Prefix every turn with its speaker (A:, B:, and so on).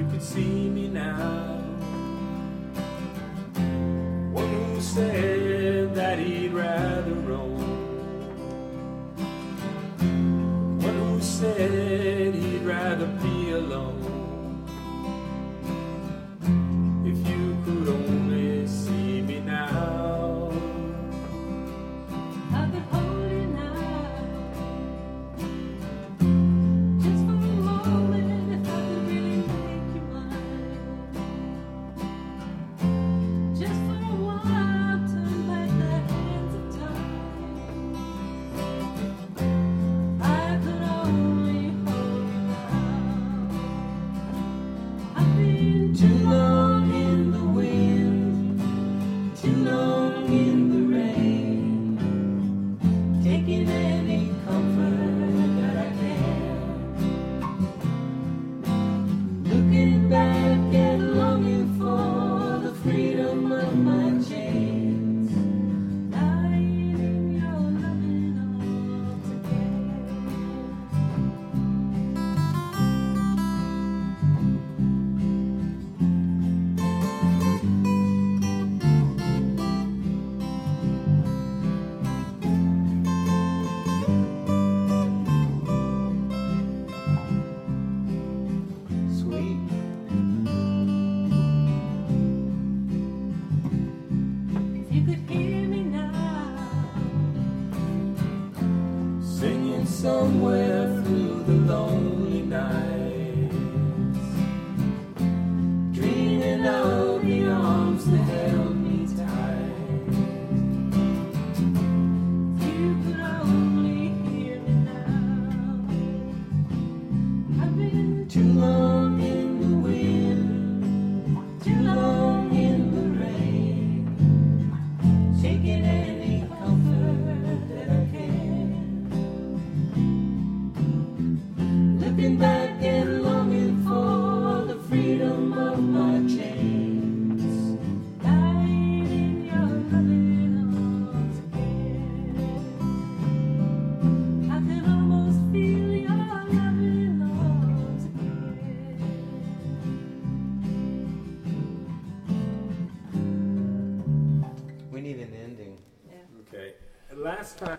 A: you could see me now. One who said that he'd rather roam. One who said he'd rather be alone.
B: making
A: it. somewhere through the lonely nights, dreaming of the arms that held me tight.
B: If you could only hear me now, I've been
A: too long.
C: need an ending. Yeah.
A: Okay. Last time.